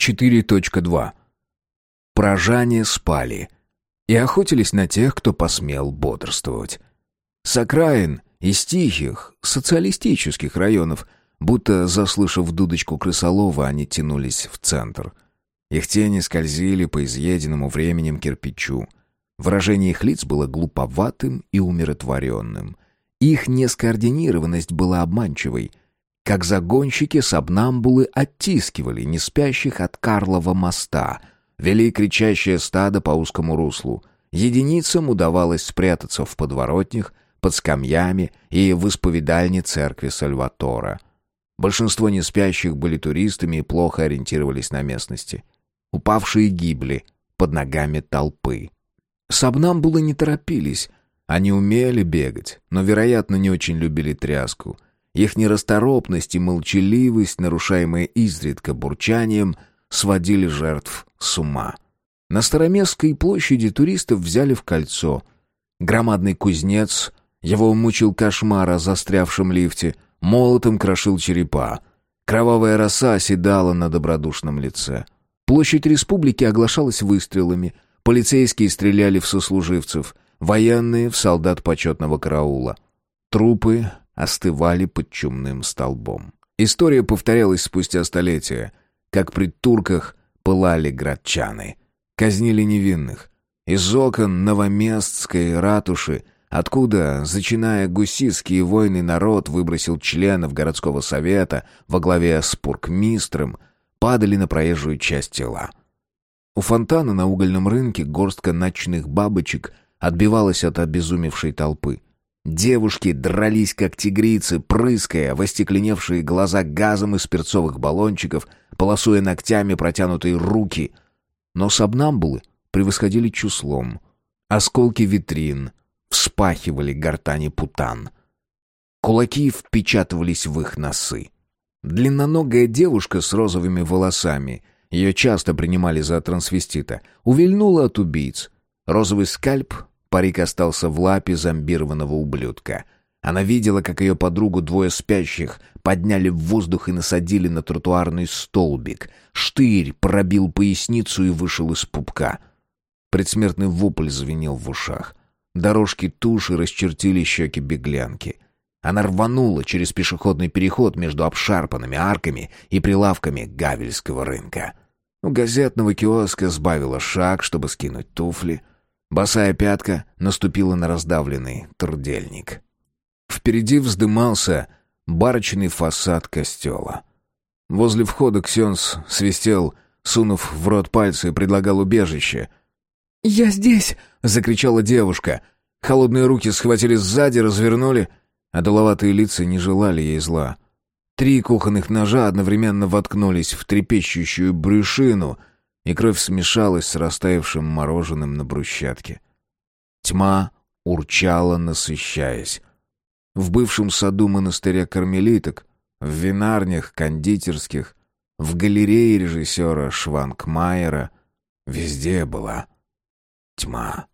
4.2. Прожане спали и охотились на тех, кто посмел бодрствовать. С окраин, из тихих, социалистических районов, будто заслышав дудочку крысолова, они тянулись в центр. Их тени скользили по изъеденному временем кирпичу. Выражение их лиц было глуповатым и умиротворенным. Их нескоординированность была обманчивой. Как загонщики сабнамбулы оттискивали неспящих от Карлова моста, вели кричащее стадо по узкому руслу. Единицам удавалось спрятаться в подворотнях, под скамьями и в исповедальне церкви Сальватора. Большинство неспящих были туристами и плохо ориентировались на местности. Упавшие гибли под ногами толпы. Сабнамбулы не торопились. Они умели бегать, но, вероятно, не очень любили тряску. Их нерасторопность и молчаливость, нарушаемые изредка бурчанием, сводили жертв с ума. На Староместской площади туристов взяли в кольцо. Громадный кузнец его мучил кошмар о застрявшем лифте, молотом крошил черепа. Кровавая роса оседала на добродушном лице. Площадь республики оглашалась выстрелами. Полицейские стреляли в сослуживцев, военные — в солдат почетного караула. Трупы остывали под чумным столбом. История повторялась спустя столетия. Как при турках пылали градчаны. Казнили невинных. Из окон новоместской ратуши — Откуда, зачиная гусистские войны, народ выбросил членов городского совета во главе с пуркмистром, падали на проезжую часть тела. У фонтана на угольном рынке горстка ночных бабочек отбивалась от обезумевшей толпы. Девушки дрались как тигрицы, прыская в остекленевшие глаза газом из перцовых баллончиков, полосуя ногтями протянутые руки. Но сабнамбулы превосходили числом. Осколки витрин, вспахивали гортани путан. Кулаки впечатывались в их носы. Длинноногая девушка с розовыми волосами, ее часто принимали за трансвестита, увильнула от убийц. Розовый скальп, парик остался в лапе зомбированного ублюдка. Она видела, как ее подругу двое спящих подняли в воздух и насадили на тротуарный столбик. Штырь пробил поясницу и вышел из пупка. Предсмертный вопль звенел в ушах. Дорожки туши расчертили щеки беглянки. Она рванула через пешеходный переход между обшарпанными арками и прилавками Гавельского рынка. У газетного киоска сбавила шаг, чтобы скинуть туфли. Босая пятка наступила на раздавленный трудельник. Впереди вздымался барочный фасад костела. Возле входа Ксенс свистел, сунув в рот пальцы, и предлагал убежище — «Я здесь!» — закричала девушка. Холодные руки схватили сзади, развернули, а доловатые лица не желали ей зла. Три кухонных ножа одновременно воткнулись в трепещущую брюшину, и кровь смешалась с растаявшим мороженым на брусчатке. Тьма урчала, насыщаясь. В бывшем саду монастыря кармелиток, в винарнях, кондитерских, в галерее режиссера Шванкмайера везде была тьма.